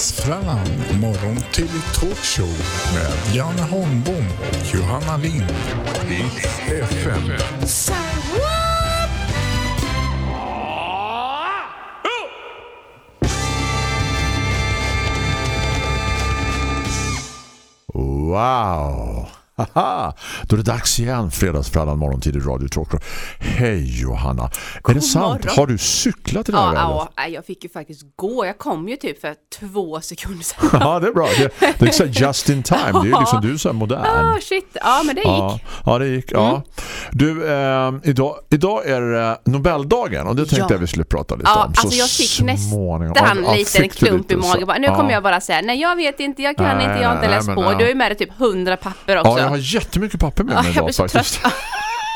Fram morgon till talkshow med Janne Holmbom och Johanna Lind i FM. Wow! Haha. Då är det dags igen, fredagsfrallan morgontid i Radio Talkshow. Hej Johanna, är God det sant? morgon. Har du cyklat i det här Ja, ja, nej, jag fick ju faktiskt gå. Jag kom ju typ för två sekunder sedan. Ja, det är bra. Det, det är så just in time. Det är ju liksom du som är modern. Ah, shit. Ja, men det Ja, gick. ja, det gick. Ja. Du, eh, idag, idag är det Nobeldagen och det tänkte Ja. jag vi skulle prata lite Ja, om. Så alltså jag fick nästan Ja, ja, en du klump i magen. Nu Ja. kommer jag bara säga, nej jag vet inte, jag kan Nej, inte, jag har inte nej, läst men, på. ja. Du har ju med dig typ hundra papper också. Ja, jag har jättemycket papper med Ja, mig idag faktiskt.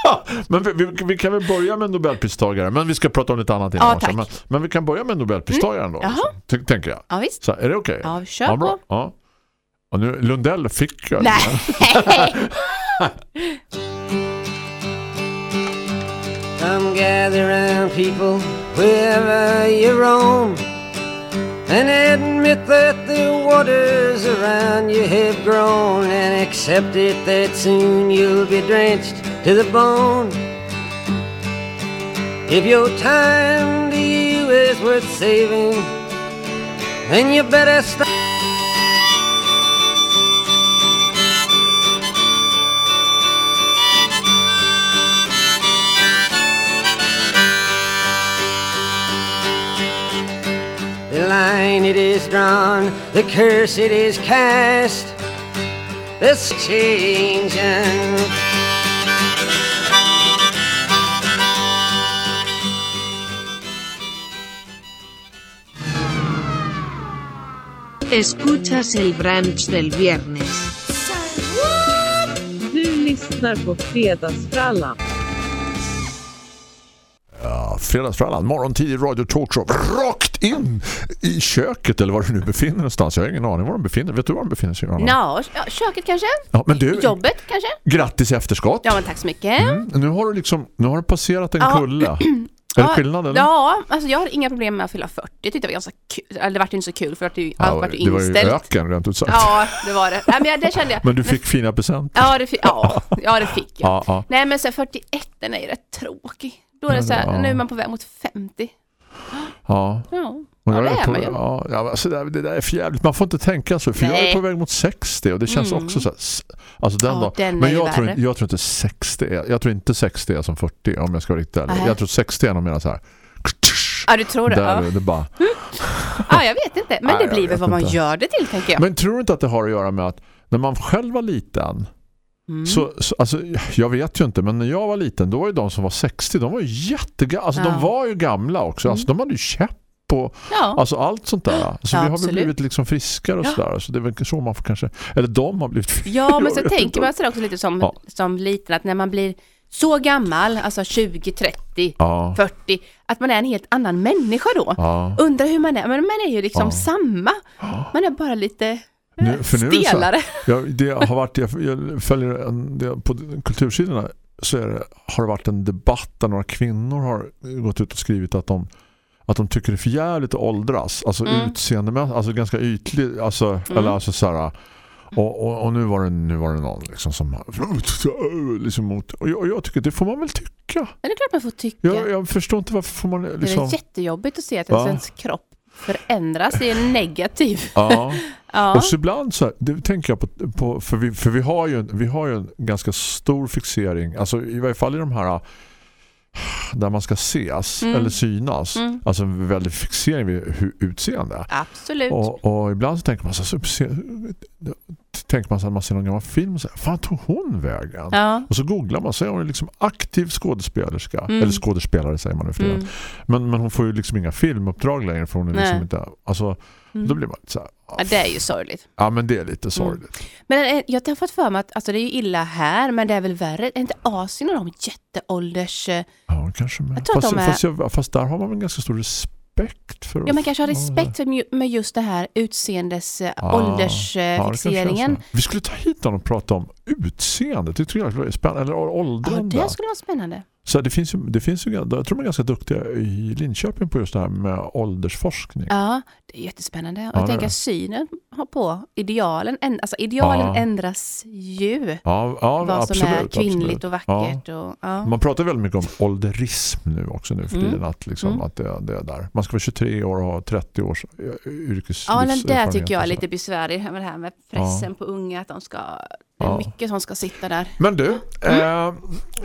Ja, men vi, vi, vi kan väl börja med Nobelpristagare Men vi ska prata om lite annat innan Ja. Men, men vi kan börja med en Nobelpristagare ändå. Jaha. Så, ty- tänker jag. Ja, visst. Så, är det okej? Ja, kör ja, bra. på. Ja. Och nu, Lundell fick jag. Nej. Come gather round, people, wherever you roam, and admit that the waters around you have grown, and accept it that soon you'll be drenched to the bone. If your time to you is worth saving, then you better stop. Line it is drawn, the curse it is cast. This changing. Escuchas el brunch del viernes. Du lyssnar på Fredagsfrallan. Ja, fredagsfrallan, morgontid i Radio Talkshow. Rakt in i köket eller var du nu befinner någonstans. Jag har ingen aning var de befinner Vet du var de befinner sig? Ja, köket kanske? Ja, men du, Jobbet kanske? grattis efterskott. Ja, men tack så mycket. Mm, nu har du liksom nu har du passerat en Ja. kulle. Är det skillnad eller? Ja, alltså jag har inga problem med att fylla 40. Jag tyckte det var ganska kul. Eller det var inte så kul för att det, allt var ju det var ju inställt. öken rent ut sagt. Ja, det var det. Nej, men jag- det kände jag. Men du fick fina presenter. Ja, det, fi- ja, ja, det fick jag. Ja, ja. Nej, men så här, 41 den är ju rätt tråkig. Då är det så här, nu är man på väg mot 50. Ja. Ja, det är på, ja, ja, alltså det, det där är för jävligt. Man får inte tänka så. För jag är Nej. på väg mot 60 och det känns Mm. också så här, alltså den Ja, då. den Men jag tror, jag tror inte 60 är, jag tror inte 60 är som 40 om jag ska vara riktigt ärlig. Nej. Jag tror 60 är nog mer så här. Ja, du tror det? Där, Ja. det bara. ja, jag vet inte. Men Nej, det blir väl vad man inte. gör det till, tänker jag. Men tror du inte att det har att göra med att när man själv var liten Mm. Så, så, alltså, jag vet ju inte, men när jag var liten då var ju de som var 60, de var ju jättegamla. Alltså Ja. de var ju gamla också. Alltså, de hade ju käpp och Ja, alltså, allt sånt där. Så Ja, vi har absolut. blivit liksom friskare och Ja. sådär. Så det är väl så man får kanske, eller de har blivit friskare. ja men så tänker inte. man sig också lite som, Ja. som liten, att när man blir så gammal, alltså 20, 30, Ja, 40, att man är en helt annan människa då. Undrar hur man är, men man är ju liksom samma. Man är bara lite Nu, för nu det så jag, det har varit, jag, jag följer en, det, på kultursidorna så det, har det varit en debatt där några kvinnor har gått ut och skrivit att de att de tycker det är för jävligt att åldras. Alltså Mm. utseendemässigt, alltså ganska ytlig, alltså, eller alltså så här, och, och, och nu var det nu var det någon liksom som liksom mot, och jag, och jag tycker det får man väl tycka. Men det är klart man får tycka. Jag, jag förstår inte varför får man Det liksom är jättejobbigt att se att ens kropp förändras i en negativ. ja. Ja. Och så ibland så här, det tänker jag på, på för, vi, för vi har ju en, vi har ju en ganska stor fixering, alltså i varje fall i de här där man ska ses Mm. eller synas. Mm. Alltså en väldig fixering vid utseende. Absolut. Och, och ibland så tänker man så, se, tänker man så att man ser någon gammal film och så här, fan tog hon vägen? Ja. Och så googlar man så är hon liksom aktiv skådespelerska. Mm. Eller skådespelare säger man nu för Mm. Men, men hon får ju liksom inga filmuppdrag längre för hon är liksom Nej. inte... Alltså, Mm. då blir man så här... ja, det är ju sorgligt. Ja, men det är lite sorgligt. Men eh, jag har fått för mig att alltså, det är ju illa här, men det är väl värre. Är inte Asien och de jätteålders... Ja, kanske med. Jag fast, är- fast, jag, fast där har man väl ganska stor respekt för... Ja, man kanske har respekt för med just det här utseendes eh, Ja, Ja, kanske åldersfixeringen. så. Vi skulle ta hit någon och prata om utseende. Det tycker jag var spännande. Eller Ja, åldrande. det skulle vara spännande. Så det finns ju, det finns ju, jag tror de är ganska duktiga i Linköping på just det här med åldersforskning. Ja, det är jättespännande. Och Ja, jag tänker synen på idealen. Alltså idealen Ja. ändras ju. Ja, ja vad absolut, som är kvinnligt absolut. och vackert. Och. Man pratar väldigt mycket om ålderism nu också nu för Mm. tiden. Att, liksom, Mm. att det, det är där. Man ska vara 23 år och ha 30 års yrkeslivserfarenhet. Ja, men det tycker jag är lite besvärligt med det här med pressen på unga, att de ska, det är Ja. mycket som ska sitta där. Men du, Mm.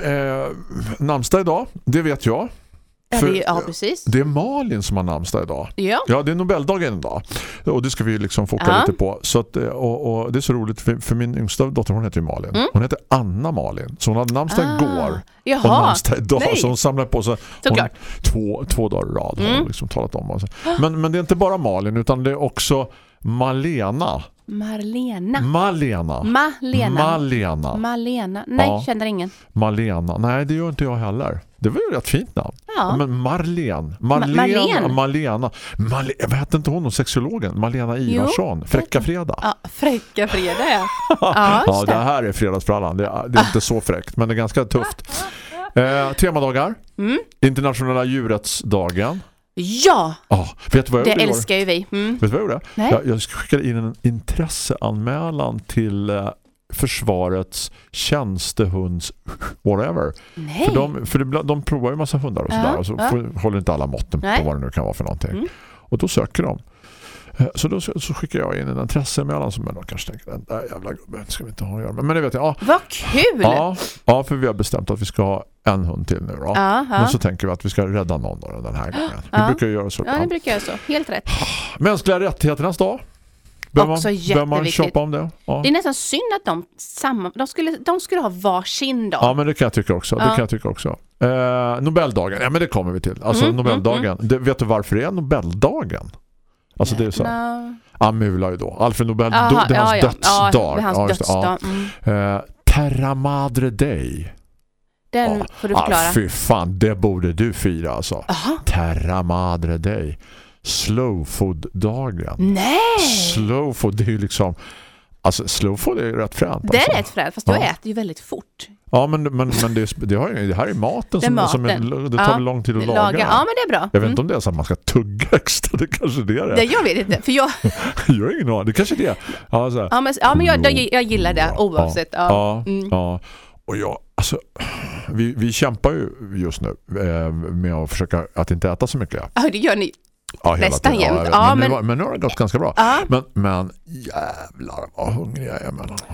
eh, eh, namnsdag idag, det vet jag. Ja, För- det, ja precis. Det är Malin som har namnsdag idag. Ja. Ja, det är Nobeldagen idag. Och det ska vi liksom foka Ja. lite på. Så att, eh, och, och det är så roligt, för, för min yngsta dotter, hon heter ju Malin. Mm. Hon heter Anna Malin. Så hon hade namnsdag Ah, igår. Och Jaha, namnsdag idag. nej. Så hon samlar på sig hon, två, två dagar i rad. Mm. liksom talat om. Men, men det är inte bara Malin, utan det är också Malena. Marlena. Malena. Malena. Malena. Malena. Nej, Ja. känner ingen. Malena. Nej, det gör inte jag heller. Det var ju ett fint namn. Ja. Men Marlen. Marlena. Marlen. Malena. Marle, vad hette inte hon, sexologen? Malena Ivarsson. Fräcka fredag. Ja, fräcka fredag ja. Ja, det det. här är fredagsbrallan. Det är, det är inte så fräckt, men det är ganska tufft. Eh, temadagar. Mm. Internationella djurrättsdagen. Ja, Ja, vet du vad jag det älskar ju vi. Mm. Vet du vad jag gjorde? Nej. Jag, jag skickade in en intresseanmälan till eh, försvarets tjänstehunds whatever. Nej. För, de, för det, de provar ju massa hundar och Ja, sådär och så ja. får, håller inte alla måtten Nej. på vad det nu kan vara för någonting. Mm. Och då söker de. Eh, Så då så så skickar jag in en intresseanmälan som jag då kanske tänker, den där jävla gubben ska vi inte ha att göra med. Men det vet jag, ja, Vad kul! ja, ja, för vi har bestämt att vi ska ha en hund till nu då. Ja. Men så tänker vi att vi ska rädda någon då den här gången. Vi brukar ju göra så. ja, det brukar jag så. Helt rätt. Mänskliga rättigheternas dag. Behöver Också man, köpa om det? Ja. Det är nästan synd att de, samma, de, skulle, de skulle ha varsin dag. Ja, men det kan jag tycka också. Det Ja. kan jag tycka också. Eh, Nobeldagen, ja men det kommer vi till. Alltså Mm, Nobeldagen. Det, vet du varför det är Nobeldagen? Alltså det är så. här. No. Amula ju då. Alfred Nobel, Aha, det är hans ja, dödsdag. Ja, det är hans Ja, det. Ja. dödsdag. Mm. Eh, Terra Madre Day. Den Ja. får du Ah, förklara. fy fan, det borde du fira alltså. Jaha. Terra Madre Day. Slow food-dagen. Nej! Slow food, det är ju liksom... Alltså slow food är ju rätt fränt. Det alltså. är rätt fränt, fast jag Ja. äter ju väldigt fort. Ja, men, men, men det, det, har ju, det här är maten Det är som, som är, maten. det tar Ja. lång tid att laga. Ja, men det är bra. Jag vet Mm. inte om det är så att man ska tugga extra. Det kanske det är det. Det, jag vet inte, för jag, Jag har ingen aning. Det kanske är det. Ja, så här. ja, men, ja, men jag, jag, jag gillar det oavsett. Ja. Ja, Mm. ja. Och jag, alltså, vi, vi kämpar ju just nu eh, med att försöka att inte äta så mycket. Ja, det gör ni. Ja, hela Nästan tiden. jämt. Ja, men, men- Nu, har- men nu har det gått ganska bra. Ja. Men, men jävlar vad hungrig jag är.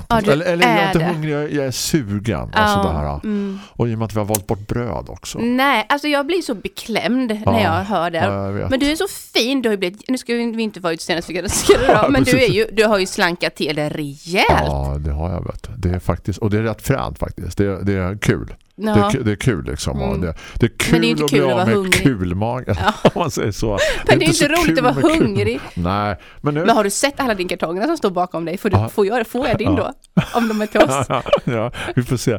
Ja, eller eller jag är är inte det. hungrig, jag, är sugen. Ja, Alltså det här. mm. Och i och med att vi har valt bort bröd också. Nej, alltså jag blir så beklämd när jag hör det. Ja, jag. Men du är så fin, du har ju blivit, nu ska vi inte vara Ja, men du, är ju, du har ju slankat till det rejält. Ja, det har jag vet. Det är faktiskt, och det är rätt fränt faktiskt. Det, det är kul. Det, Ja. är, ku- det är kul liksom. Mm. Det, det är kul Men det är inte att kul bli att av med hungrig. kulmagen. om man säger så. Men det är inte roligt att vara hungrig. Nej, men nu... Men har du sett alla din kartonger som står bakom dig? Får, du, Ja. får, jag, får jag din Ja. då? Om de är till oss? ja, ja, vi får se.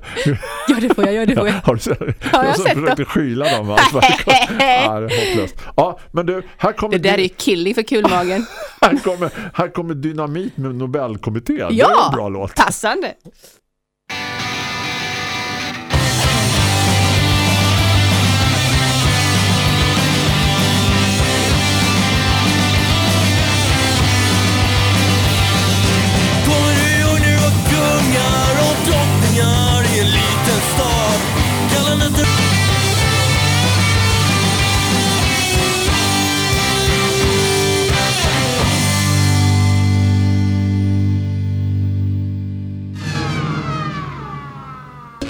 Ja, det får jag, ja, det får jag. Har du sett? jag har jag sett försökte skyla dem. Alltså. ja, det är hopplöst. Ja, men du, här kommer, Det där är ju killing för kulmagen. här kommer, här kommer Dynamit med Nobelkommittén. Det är Ja, en bra låt. passande.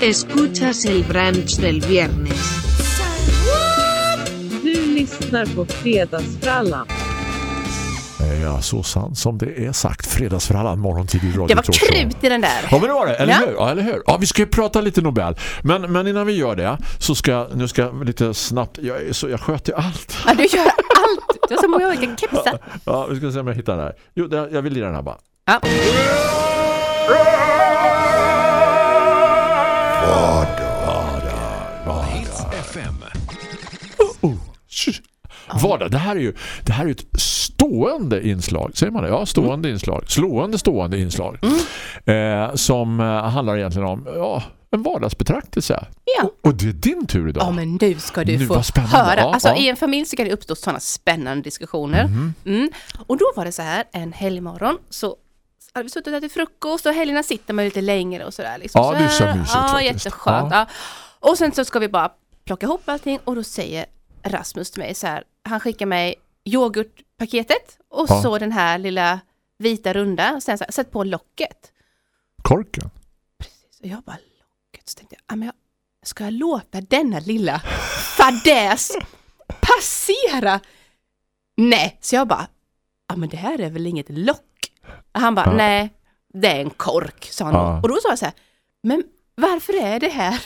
Escuchas el brunch del viernes. Du lyssnar på Fredagsfrallan. Ja, så sant som det är sagt. Fredagsfrallan, morgontid i Radio Det var krut i den där. Ja men det var det, eller Ja. hur? Ja, eller hur? Ja, vi ska ju prata lite Nobel. Men, men innan vi gör det så ska jag, nu ska jag lite snabbt, jag, så, jag sköter ju allt. Ja, du gör allt. Du har så många olika kepsar. Ja, vi ska se om jag hittar den här. Jo, jag vill lira den här bara. Ja. Vardag, det här är ju det här är ju ett stående inslag, säger man det? Ja, stående inslag. Slående stående inslag. Eh, som eh, handlar egentligen om ja, en vardagsbetraktelse. Ja. Och, och det är din tur idag. Ja, men nu ska du Nu, få höra. Ja, alltså, ja. I en familj så kan det uppstå sådana spännande diskussioner. Mhm. Mm. Och då var det så här, en helgmorgon så hade vi suttit och ätit frukost och helgerna sitter man lite längre och sådär. Liksom. Ja, det är så mysigt Ja, faktiskt. jätteskönt. Ja. Och sen så ska vi bara plocka ihop allting och då säger Rasmus till mig så här, han skickar mig yoghurtpaketet och Ja. så den här lilla vita runda och sen så här, sätt på locket. Korken. Så jag bara locket, så tänkte jag, "Ja, men jag, ska jag låta denna lilla fadäs passera? Nej, så jag bara, ja men det här är väl inget lock? Och han bara, Ja. nej, det är en kork, sa han Ja. Och då sa jag så här, men varför är det här?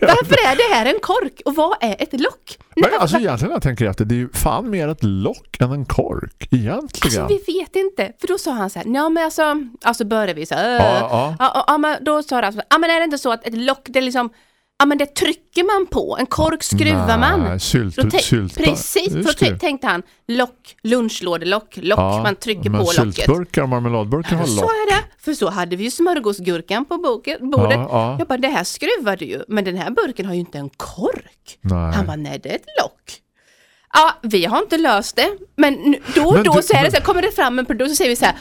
Varför är det här en kork? Och vad är ett lock? Men alltså egentligen jag tänker efter, det är ju fan mer ett lock än en kork. Egentligen. Alltså vi vet inte, för då sa han så här, ja men alltså, alltså började vi så här, Ja, ja. Ja, men då sa Rasmus, ja men är det inte så att ett lock, det är liksom, ja men det trycker man på, en kork skruvar man. Sylt, Så sylta. Precis, så det. tänkte han, lock, lunchlådelock, lock, Ja, man trycker men på locket. syltburkar och marmeladburkar Då har lock. jag det, för så hade vi ju smörgåsgurkan på bordet. Ja, ja. Jag bara, det här skruvar du ju, men den här burken har ju inte en kork. Nej. Han bara, nej det är ett lock. Ja, vi har inte löst det, men då och Men då du- så, är det men- så här, kommer det fram en produkt så säger vi så här,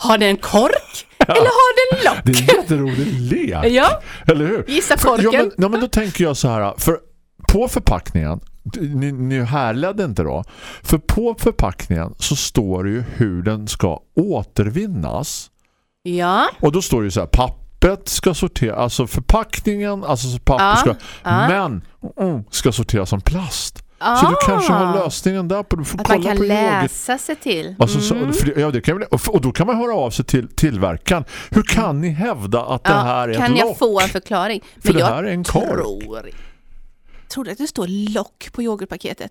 har den en kork eller har den lock? Det är en jätterolig lek. Ja, Eller hur? Gissa korken. Ja men, ja, men då tänker jag så här. För på förpackningen, ni, ni härledde inte då. För på förpackningen så står det ju hur den ska återvinnas. ja, Och då står det ju så här, pappret ska sorteras, alltså förpackningen, alltså så papper Ja, ska, ja. men mm, ska sorteras som plast. Ah, Så du kanske har lösningen där på, du får att man kolla kan på läsa sig till. Alltså, så, Mm. för, det- ja, det kan, och, då kan man höra av sig till tillverkaren. Hur kan ni hävda att det Ja, här är kan ett jag lock? få en förklaring? För det jag här är en kork. tror, tror du att det står lock på yoghurtpaketet?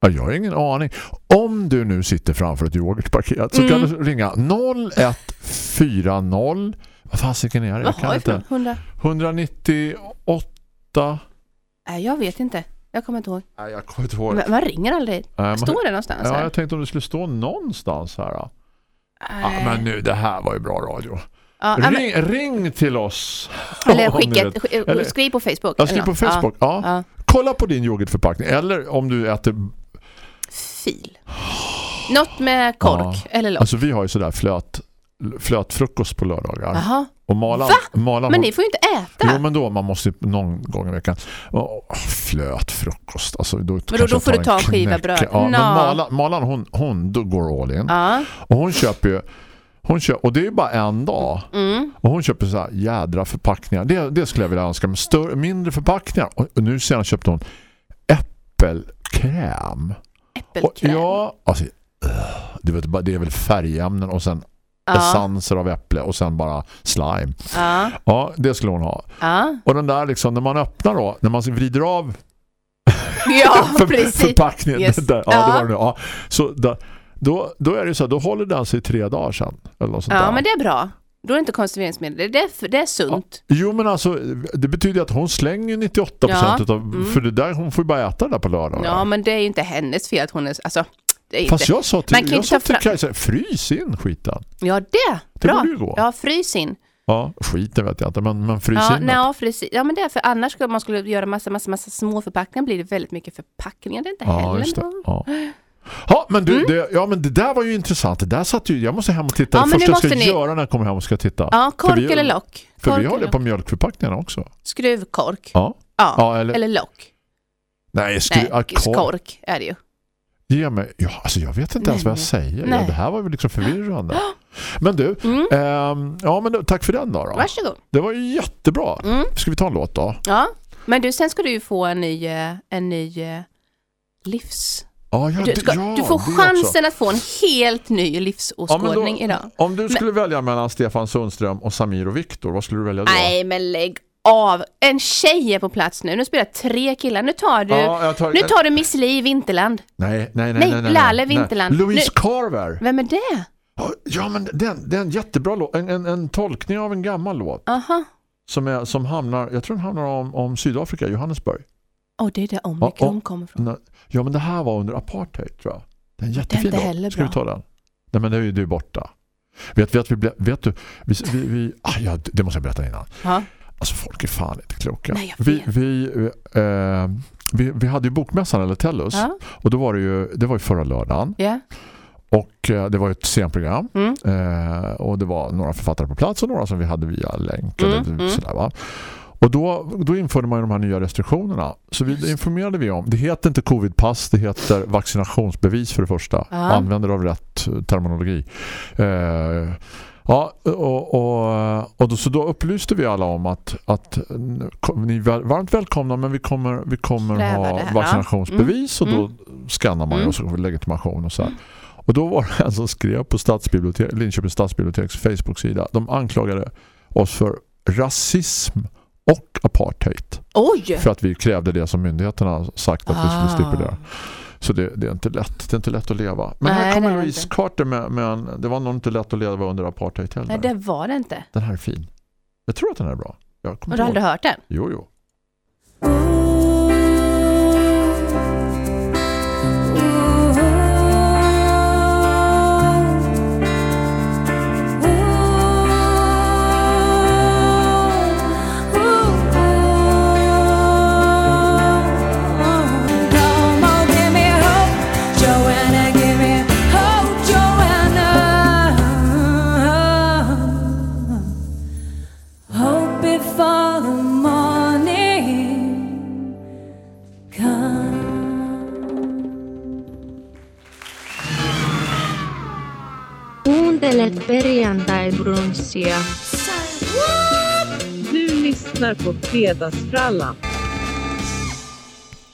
Ja, jag har ingen aning. Om du nu sitter framför ett yoghurtpaket så Mm. kan du ringa 0140 vad fasiken är det? Vad Jag kan har jag för inte. något? 100? 198 Nej, jag vet inte. Jag kommer inte ihåg. Nej, jag kommer inte ihåg. Men Man ringer aldrig. Nej, men- Står det någonstans? Ja, här? jag tänkte om det skulle stå någonstans här. Då. Ja, Nej. men nu, det här var ju bra radio. Ja, men- Ring, ring till oss. Eller skicka, Eller- skriv på Facebook. Skriver eller på. Facebook. Ja. Ja. Kolla på din yoghurtförpackning. Eller om du äter... Fil. Något med kork Ja. eller lock. Alltså vi har ju sådär flöt, flötfrukost på lördagar. Jaha. Och Malan, Va? Malan Men ni får ju inte äta. Jo men då, man måste någon gång i veckan. Oh, flöt frukost. Alltså, då, då- kanske då jag får du ta en skiva bröd. Ja, men Nå. Malan, Malan hon, hon då går all in. Ja. Och hon köper ju hon köper, och det är ju bara en dag. Mm. Och hon köper så här jädra förpackningar. Det, det skulle jag vilja önska. Med större, mindre förpackningar. Och, och nu senast köpte hon äppelkräm. Och, Äppelkräm. ja, alltså, du vet, bara- det är väl färgämnen och sen ja. essenser av äpple och sen bara slime. Ja. Ja, det skulle hon ha. Ja. Och den där liksom, när man öppnar då, när man vrider av ja, för, precis. förpackningen. Yes. Där, ja, Ja. det var det nu. Ja. Så där, då, då är det så här, då håller den sig tre dagar sen. Eller något sånt Ja, där. men det är bra. Då är det inte konserveringsmedel. Det är, det är, sunt. Jo men alltså det betyder att hon slänger 98% Ja, utav, mm. för det där hon får ju bara äta det där på lördag. Ja, men det är ju inte hennes fel att hon är... Alltså, är Fast inte... jag sa Man till, kan ju jag inte sa till Kajsa, frys in skiten. Ja, det. Det Bra. gå. Ja, frys in. Ja, skiten vet jag inte, men, men frys Ja, in. nej, frys. Ja, men det är för annars skulle man skulle göra massa, massa, massa små förpackningar blir det väldigt mycket förpackningar. Det är inte ja, heller just det. Ja. Ja, men du, det, ja, men det där var ju intressant. Det där satt ju, jag måste hem och titta. Ja, det första jag ska ni- göra när jag kommer hem och ska titta. Ja, kork vi- eller lock. För kork vi har det på mjölkförpackningarna också. Skruvkork. Ja. Ja. Ja, eller, Eller lock. nej, skru, Nej, kork. kork är det ju. Ge mig, ja, alltså jag vet inte ens Nej, vad jag säger. Ja, det här var väl liksom förvirrande. Men du, Mm. ehm, ja men tack för den då. då. Varsågod. Det var ju jättebra. Mm. Ska vi ta en låt då? Ja, men du, sen ska du ju få en ny, eh, en ny eh, livs... Ja, ja, Du, ska, ja, du får chansen att få en helt ny Ja, livsåskådning då, idag. Om du skulle välja mellan Stefan Sundström och Samir och Viktor, vad skulle du välja då? Nej, men lägg av. En tjej är på plats nu. Nu spelar tre killar. Nu tar du, Ja, tar, nu tar du Miss Li i Vinterland. nej, nej, nej, Nej, nej, nej, Lalle nej. Vinterland. Louise Nu- Carver. Vem är det? Ja, men den, det är en jättebra låt. En, en, en tolkning av en gammal låt. Aha. Som, är, som hamnar, jag tror den hamnar om, om Sydafrika, Johannesburg. Åh, det är där Omikron Ja, kommer från. Ja, men det här var under apartheid, tror jag. Det är en jättefin inte låt. heller Ska vi bra. ta den? Nej, men det är ju är borta. Vet, vet, vi, vet du, vi, vi, vi, ah, ja, det måste jag berätta innan. Ja. Alltså folk är fan inte kloka. Nej, vi, vi, eh, vi, vi hade ju bokmässan eller Tellus. Ja, Och då var det ju, det var ju förra lördagen. ja. Och eh, det var ett scenprogram. Mm. Eh, och det var några författare på plats och några som vi hade via länk. Mm, eller mm. sådär, va? Och då, då införde man ju de här nya restriktionerna. Så vi informerade vi om. Det heter inte covidpass, det heter vaccinationsbevis för det första. Ja. Använder av rätt terminologi. Eh, ja, och, och, och då, så då upplyste vi alla om att, att ni är varmt välkomna men vi kommer, vi kommer Kräva ha ja. vaccinationsbevis Mm, och då skannar man Mm. och så får vi legitimation och så här. Och då var det en som skrev på stadsbibliotek, Linköpings stadsbiblioteks Facebook-sida. De anklagade oss för rasism och apartheid. Oj! För att vi krävde det som myndigheterna sagt att vi Ah. skulle stipulera. Så det, det är inte lätt. Det är inte lätt att leva. Men Nej, här kommer Louise. Carter med, med en, det var nog inte lätt att leva under apartheid heller. Nej, det var det inte. Den här är fin. Jag tror att den är bra. Jag Har du aldrig hört den? Jo, jo. Perjantai-brunssia. Du lyssnar på Fredagsfrallan.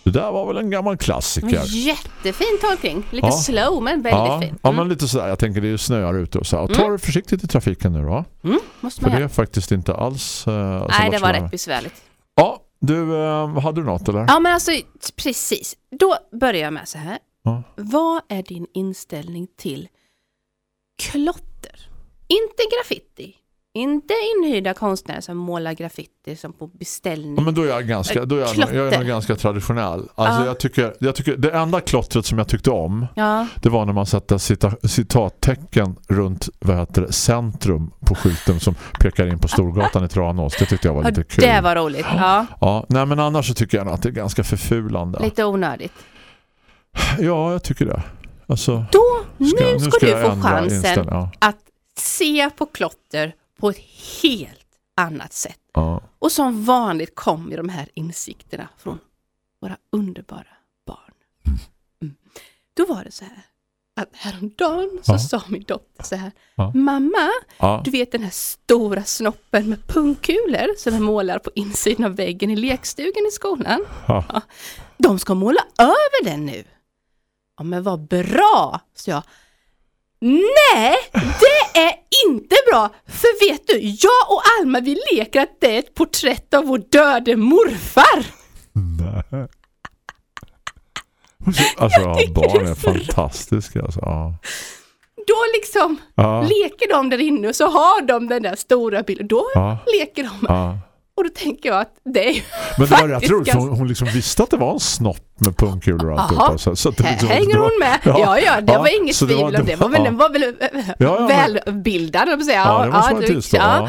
Det där var väl en gammal klassiker. Jättefin tolkning. Lite Ja. slow men väldigt Ja, fin. ja, Mm. men lite sådär. Jag tänker det är snöar ute och så. Och ta Mm. det försiktigt i trafiken nu då. Mm, måste För man det är faktiskt inte alls... Uh, Nej, det var rätt besvärligt. Ja, du, eh, hade du något eller? Ja, men alltså precis. Då börjar jag med så här. Ja. Vad är din inställning till klotter? Inte graffiti. Inte inhyrda konstnärer som målar graffiti som på beställning. Ja, men då är jag ganska, då är jag, jag är nog ganska traditionell. Alltså Ja. jag, tycker, jag tycker det enda klottret som jag tyckte om Ja, det var när man satte cita, citattecken runt vad heter centrum på skylten som pekar in på Storgatan i Tranås. Det tyckte jag var lite kul. det var roligt. Ja, Ja, nej men annars så tycker jag att det är ganska förfulande. lite onödigt. Ja, jag tycker det. Alltså, Då, nu ska, jag du jag få chansen. Ja, att se på klotter på ett helt annat sätt. ja. Och som vanligt kommer de här insikterna från våra underbara barn. Mm. Då var det så här att häromdagen så Ja. sa min dotter så här Ja. Mamma, ja. du vet den här stora snoppen med pungkulor som jag målar på insidan av väggen i lekstugan i skolan. De ska måla över den nu. Ja men vad bra, sa jag. Nej, det är inte bra. För vet du, jag och Alma vi leker att det är ett porträtt av vår döde morfar. Nej. Alltså, ja, barn är fantastiska. Alltså. Ja. Då liksom Ja. leker de där inne och så har de den där stora bilden. Då leker de. Ja. Och då tänker jag att det är Men det var rätt roligt, ganska- hon, hon liksom visste att det var en snopp med pungkulor och. Jaha. Så, så det liksom, hänger det hon med. Ja, ja, det ja, var inget så det tvivel var- om det. Var väl, ja. Den var väl äh, Ja, ja, välbildad, att säga. Ja, det måste man du- tillstå. ja. Ja.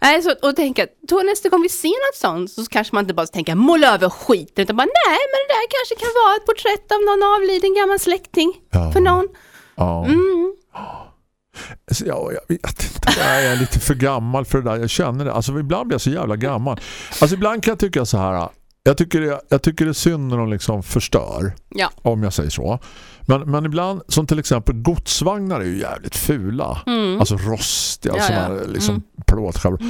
Nej, så, och tänka, då nästa gång vi ser något sånt så kanske man inte bara tänker måla över skiten utan bara nej, men det där kanske kan vara ett porträtt av någon avliden gammal släkting Ja. för någon. Ja. Mm. Så, ja, jag vet inte. Jag är lite för gammal för det där. Jag känner det. Alltså ibland blir jag så jävla gammal. Alltså ibland kan jag tycka så här. Jag tycker det, jag tycker det är synd när de liksom förstör. Ja. Om jag säger så. Men, men ibland, som till exempel godsvagnar är ju jävligt fula. Mm. Alltså rostiga, Ja, såna ja. här liksom Mm. plåtskärvor.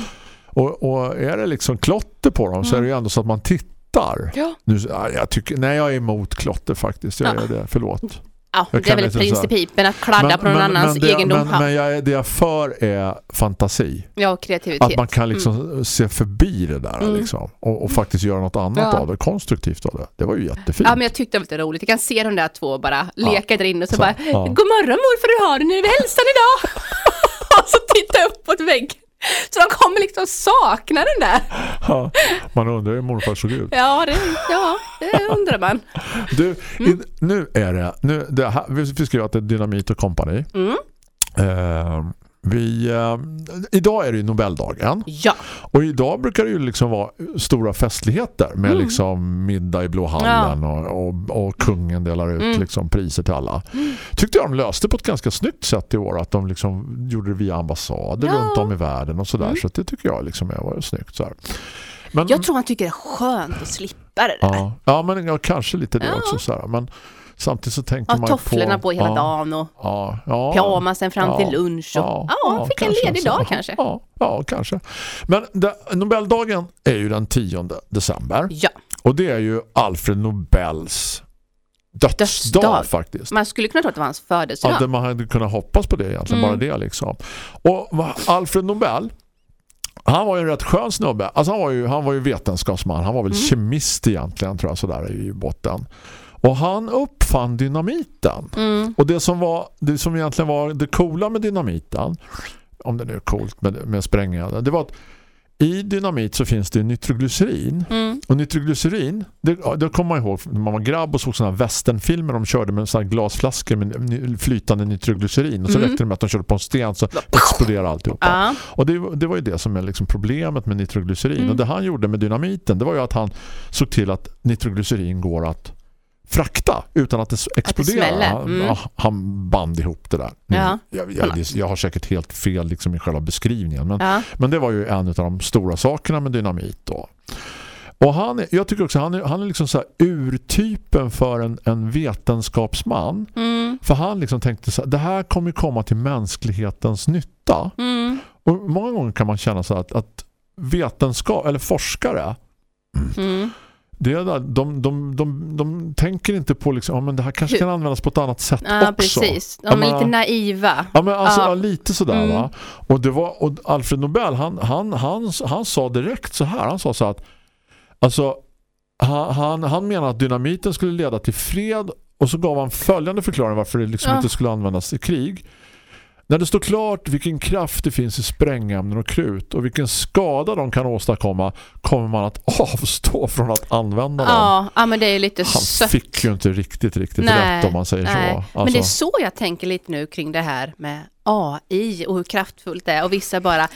Och, och är det liksom klotter på dem så är det ju ändå så att man tittar. Ja. Nu, ja, jag tycker, nej, jag är emot klotter faktiskt. Jag Ja. är det, förlåt. Ja, Jag det är väl inte så här- principen att kladda på någon annans det, egendom. Men, men jag, det jag för är fantasi. ja, kreativitet. Att man kan liksom se förbi det där Mm. liksom, och, och faktiskt göra något annat Ja. av det, konstruktivt av det. Det var ju jättefint. Ja, men jag tyckte det var lite roligt. Jag kan se de där två bara leka där inne och så, Så, bara ja. God morgon morfar, hur har du nu? Hälsan idag? och så titta uppåt väggen. Så de kommer liksom sakna den där. Ja, man undrar hur morfar såg ut. Ja, det, ja, det undrar man. Du, Mm. nu är det, nu, det här, vi, att det är Dynamit och kompani. Mm. Eh, Vi, eh, idag är det ju Nobeldagen. Ja, Och idag brukar det ju liksom vara stora festligheter med Mm. liksom middag i Blå hallen och, och, och kungen delar ut Mm. liksom priser till alla. Tyckte jag de löste på ett ganska snyggt sätt i år att de liksom gjorde det via ambassader Ja. runt om i världen och sådär. Mm. Så det tycker jag liksom är- var snyggt så. Men, jag tror han tycker det är skönt att slippa det där. ja, ja, men ja, kanske lite det Ja. också så här. Men samtidigt så tänker Ja, man tofflorna på, hela ja, dagen och Ja, ja, pyjamasen fram Ja. till lunch. Och, ja, han fick en ledig dag kanske. Ja, ja kanske. Men det, Nobeldagen är ju den 10 december. Ja, Och det är ju Alfred Nobels dödsdag, Dödsdag. faktiskt. man skulle kunna tro att det var hans födelsedag. Att man hade kunnat hoppas på det egentligen, Mm. bara det liksom. Och Alfred Nobel, han var ju en rätt skön snubbe. Alltså han var ju, han var ju vetenskapsman. Han var väl Mm. kemist egentligen tror jag sådär i botten. Och han uppfann dynamiten. Mm. Och det som var det som egentligen var det coola med dynamiten, om det nu är coolt med, med sprängämne, det var att i dynamit så finns det nitroglycerin. Mm. Och nitroglycerin, det, det kommer man ihåg när man var grabb och såg sådana här westernfilmer de körde med sådana här glasflaskor med flytande nitroglycerin och så Mm. räckte det med att de körde på en sten så exploderade alltihopa. Ja. Och det, det var ju det som är liksom problemet med nitroglycerin. Mm. Och det han gjorde med dynamiten det var ju att han såg till att nitroglycerin går att frakta utan att det exploderar. Mm. ja, han band ihop det där. Ja. Jag, jag, jag har säkert helt fel liksom i själva beskrivningen men Ja. men det var ju en av de stora sakerna med dynamit då. Och han, är- jag tycker också han är, han är liksom så urtypen för en, en vetenskapsman. Mm. För han liksom tänkte så här, det här kommer komma till mänsklighetens nytta. Mm. Och många gånger kan man känna så att, att vetenskap eller forskare Mm. Det är där, de, de, de, de tänker inte på liksom, ja, men det här kanske kan användas på ett annat sätt Ja, också. precis. De är lite naiva. Ja men alltså ja, lite sådär Mm. va. Och det var och Alfred Nobel han han han han sa direkt så här. Han sa så att alltså han han, han menar att dynamiten skulle leda till fred och så gav han följande förklaring varför det liksom Ja. inte skulle användas i krig. När det står klart vilken kraft det finns i sprängämnen och krut och vilken skada de kan åstadkomma kommer man att avstå från att använda dem. Ja, ja, men det är lite Han sött. fick ju inte riktigt riktigt Nej, rätt om man säger nej. så. Alltså, Men det är så jag tänker lite nu kring det här med AI och hur kraftfullt det är. Och vissa bara,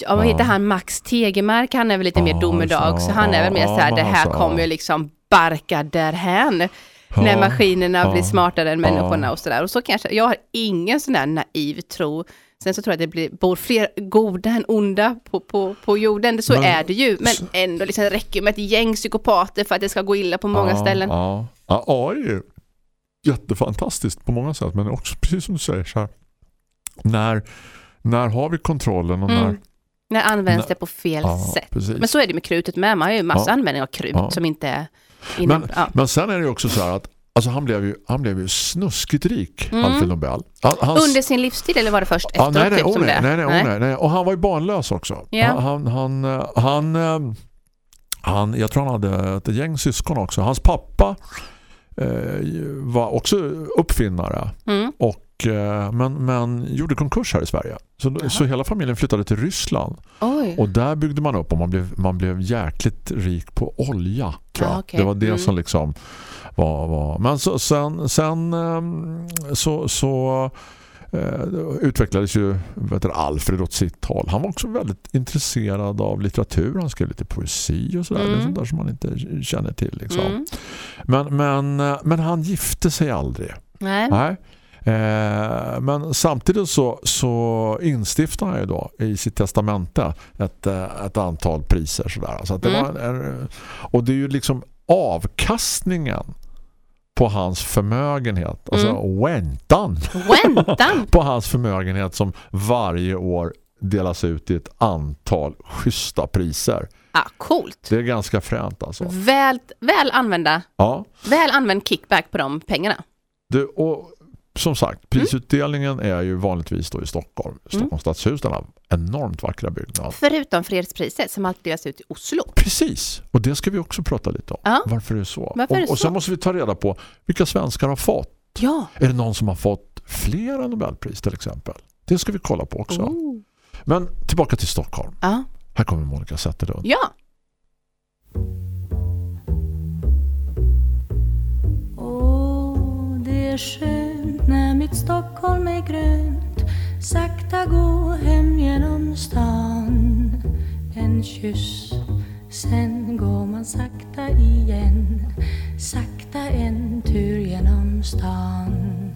ja, vad heter han, Max Tegemark, han är väl lite mer domedag, så han är väl mer så här, det här sa- kommer ju liksom barka därhän. Ja, När maskinerna ja, blir smartare än människorna och sådär. Och så kanske, jag har ingen sån där naiv tro. Sen så tror jag att det blir, bor fler goda än onda på, på, på jorden. Så Men- är det ju. Men ändå liksom, räcker med ett gäng psykopater för att det ska gå illa på många ställen. Ja. ja, AI ju jättefantastiskt på många sätt men också precis som du säger så här när, när har vi kontrollen och när Mm. När används Nej. det på fel ja, sätt. precis. Men så är det med krutet med. Man har ju massa Ja. användning av krut Ja. som inte är Men, ja. men sen är det också så här att alltså han blev ju, han blev ju snuskigt rik Mm. Alfred Nobel. Han, hans- Under sin livstid eller var det först efteråt? nej, nej, typ, oh, nej, nej, nej, oh, nej, nej. Och han var ju barnlös också. Ja. Han, han, han, han, eh, han, jag tror han hade ett gäng syskon också. Hans pappa eh, var också uppfinnare Mm. och, eh, men, men gjorde konkurs här i Sverige. Så, så hela familjen flyttade till Ryssland. Oj. Och där byggde man upp och man blev, man blev jäkligt rik på olja tror jag. Ah, okej. Det var det Mm. som liksom var... var. Men så, sen, sen ehm, så, så eh, utvecklades ju vet du, Alfred åt sitt håll. Han var också väldigt intresserad av litteratur. Han skrev lite poesi och sådär. Mm. Är sånt där som man inte känner till. Liksom. Mm. Men, men, eh, men han gifte sig aldrig. Nej. Nej. Eh, men samtidigt så, så instiftar han ju då i sitt testamente ett, eh, ett antal priser sådär. Så det Mm. var och det är ju liksom avkastningen på hans förmögenhet, alltså Mm. räntan Väntan! på hans förmögenhet som varje år delas ut i ett antal schyssta priser. Ah, coolt. Det är ganska fränt alltså. Väl, väl använda, Ja, väl använd kickback på de pengarna. det, och som sagt, prisutdelningen är ju vanligtvis då i Stockholm. Stockholms stadshus, den har enormt vackra byggnad. Förutom fredspriset som alltid delas ut i Oslo. Precis, och det ska vi också prata lite om. Ja. Varför är det så? Varför är det och, och sen så? måste vi ta reda på vilka svenskar har fått. Ja. Är det någon som har fått flera Nobelpris till exempel? Det ska vi kolla på också. Oh. Men tillbaka till Stockholm. Ja. Här kommer Monica Zetterlund. Ja. Åh, det är skönt när mitt Stockholm är grönt. Sakta gå hem genom stan. En kyss Sen går man sakta igen. Sakta en tur genom stan.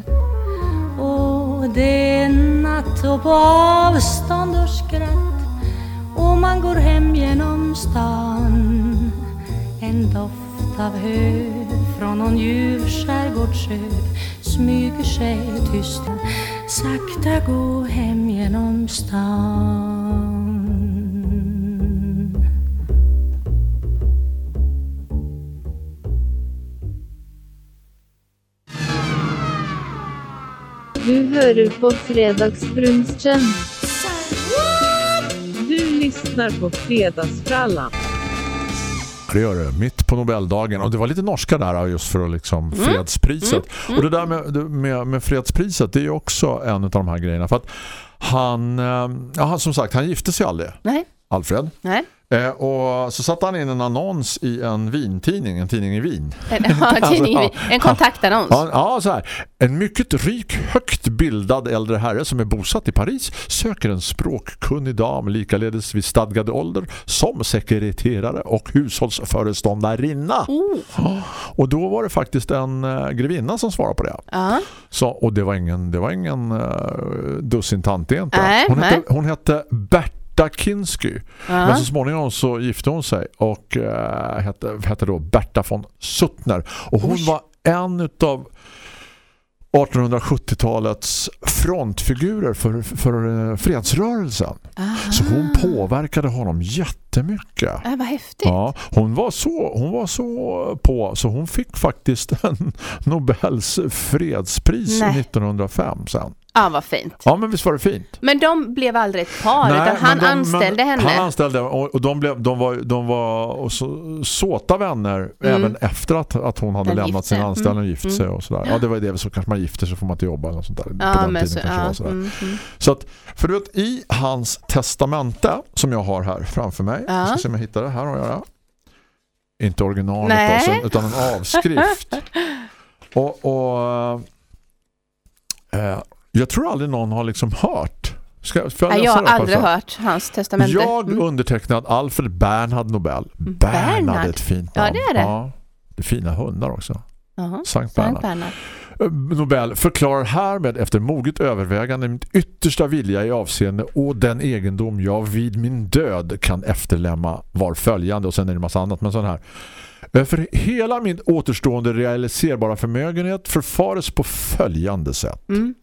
Och det är natt och på avstånd och skratt. Och man går hem genom stan. En doft av hö från någon ljuv skärgårdssjö Smyger sig tyst Sakta gå hem genom stan Du hører på Fredagsbrunchen. Du lyssnar på Fredagsfrallan. Det gör det, mitt på Nobeldagen. Och det var lite norska där just för liksom fredspriset. Och det där med, med, med fredspriset, det är ju också en av de här grejerna. För att han, eh, ja, som sagt, han gifte sig aldrig, Nej, Alfred. nej. Eh, och så satte han in en annons i en vintidning, en tidning i Wien. En, ja, tidning, Alltså, en kontaktannons. Ja, ja, så här. En mycket rik, högt bildad äldre herre som är bosatt i Paris söker en språkkunnig dam likaledes vid stadgade ålder som sekreterare och hushållsföreståndarinna. Oh. Och då var det faktiskt en äh, grevinna som svarade på det. Ja. Så, och det var ingen, det var ingen uh, dussin tant det inte. Nej, hon, hette, hon hette Berta Kinsky. Ja. Men så småningom så gifte hon sig och uh, hette, hette då Berta von Suttner. Och hon Oj. var en utav 1870-talets frontfigurer för, för eh, fredsrörelsen. Aha. Så hon påverkade honom jättemycket. Ja, vad häftigt. Ja, hon var så hon var så på så hon fick faktiskt en Nobels fredspris Nej. 1905 sen. Ja, vad fint. Ja, men visst var det fint. Men de blev aldrig ett par, Nej, utan han de- anställde henne. Han anställde och, och de, blev, de var, de var så, såta vänner även efter att, att hon hade Den lämnat gift sin anställning och Mm. gift sig och sådär. Ja, det var ju det. Så kanske man gifter sig får man inte jobba eller sånt där. på Ja, den men tiden så, kanske ja, var sådär. mm, mm. Så att, för du vet, i hans testamente som jag har här framför mig, Ja. jag ska se om jag hittar det här har jag det. Inte originalet alltså, utan en avskrift. och och eh, jag tror aldrig någon har liksom hört. Ska, jag Ja, läsa jag har aldrig Alltså? hört hans testamente. Jag Mm. undertecknad Alfred Bernhard Nobel. Bernhard, Bernhard. är ett fint Ja, namn. det är det. Ja, det är fina hundar också. Jaha. Sankt Sankt Bernhard. Bernhard. Eh, Nobel förklarar härmed efter moget övervägande mitt yttersta vilja i avseende och den egendom jag vid min död kan efterlämna var följande och sen är det en massa annat men sån här. Eh, För hela min återstående realiserbara förmögenhet förfares på följande sätt. Mm.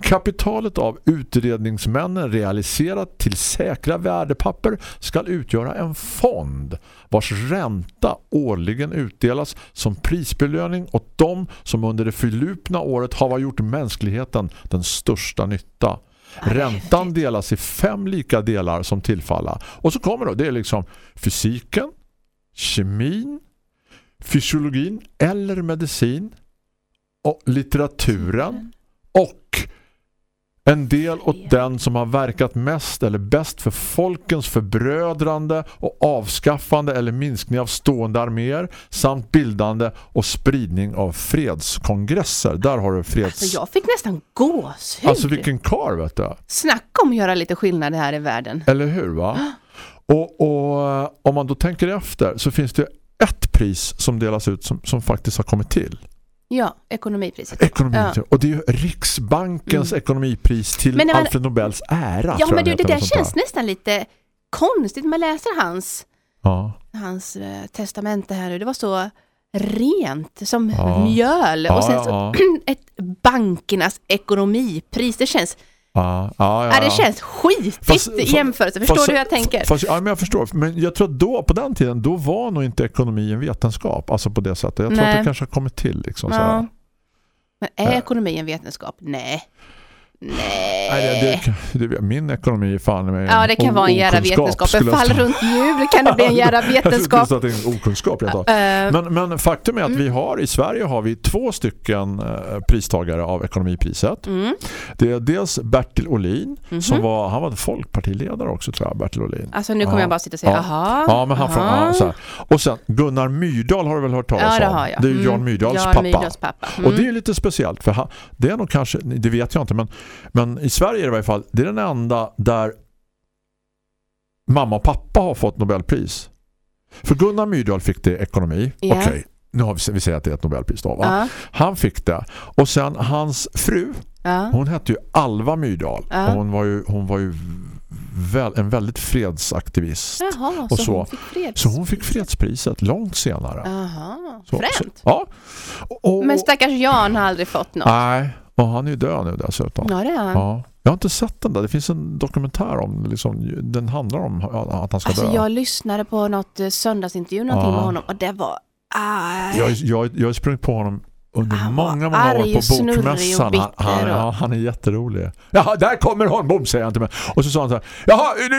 Kapitalet av utredningsmännen realiserat till säkra värdepapper ska utgöra en fond vars ränta årligen utdelas som prisbelöning åt dem som under det förlupna året har gjort mänskligheten den största nytta. Räntan delas i fem lika delar som tillfalla. Och så kommer då, det är liksom fysiken, kemin, fysiologin eller medicin och litteraturen och en del åt den som har verkat mest eller bäst för folkens förbrödrande och avskaffande eller minskning av stående arméer samt bildande och spridning av fredskongresser. Där har du freds... Alltså jag fick nästan gåshud. Alltså vilken kar vet du? Snacka om att göra lite skillnad här i världen. Eller hur va? Och, och om man då tänker efter så finns det ett pris som delas ut som, som faktiskt har kommit till. Ja, ekonomipriset. Ekonomi. Ja. Och det är ju Riksbankens ekonomipris till Men när Alfred Nobels ära. Ja, men du, det där känns nästan lite konstigt. Man läser hans, Ja. hans eh, testamente här nu. Det var så rent som Ja. mjöl. Och sen så ett bankernas ekonomipris. Det känns, Ja, ja, ja, ja, det känns skitigt Fast- i jämförelse. Förstår fast- du hur jag tänker? Fast, ja, men jag förstår. Men jag tror att då, på den tiden, då var nog inte ekonomi en vetenskap. Alltså på det sättet. Jag tror Nej. att det kanske har kommit till. Liksom, så ja. Men är Ja. ekonomi en vetenskap? Nej. Nej. Nej, det, det, det, min ekonomi fan med Ja, det kan vara en okunskap, vetenskap. jag fall runt jul kan det bli en Jag trodde vetenskap. att det är en okunskap. Jag. Eh, Men, men faktum är att vi har i Sverige har vi två stycken eh, pristagare av ekonomipriset. Mm. Det är dels Bertil Olin Mhm. som var, han var folkpartiledare också tror jag, Bertil Olin. Alltså nu kommer Ja. jag bara sitta och säga, Ja. jaha. Ja, men han från, aha. så här. Och sen Gunnar Myrdal har du väl hört talas Ja, det om? har jag. Det är ju Mm. Jan Myrdals Jan pappa. Myrdals pappa. Och det Mm. är lite speciellt för han, det är nog kanske, det vet jag inte men Men i Sverige i varje fall det är den enda där mamma och pappa har fått Nobelpris. För Gunnar Myrdal fick det ekonomi. Ja. Okej, nu har vi, vi säger att det är ett Nobelpris då? Ja, Han fick det. Och sen hans fru, ja. hon hette ju Alva Myrdal. Ja. Och hon var ju, hon var ju väl, en väldigt fredsaktivist. Jaha, Och så, så- hon fick freds. Så hon fick fredspriset långt senare. Jaha, fränt. ja. Och, och, Men stackars Jan har aldrig fått något. Nej, och han är ju död nu dessutom. Ja, det är han. Ja. Jag har inte sett den där. Det finns en dokumentär om liksom, den handlar om att han ska Alltså dö. jag lyssnade på något eh, söndagsintervju någonting Ja. med honom och det var... Ah, Jag, jag, jag har sprungit på honom under Han många, många arg år på bokmässan. Han, han, ja, han är jätterolig. Jaha, där kommer Holmbom, säger han till mig. Och så sa han så här, jaha, nu,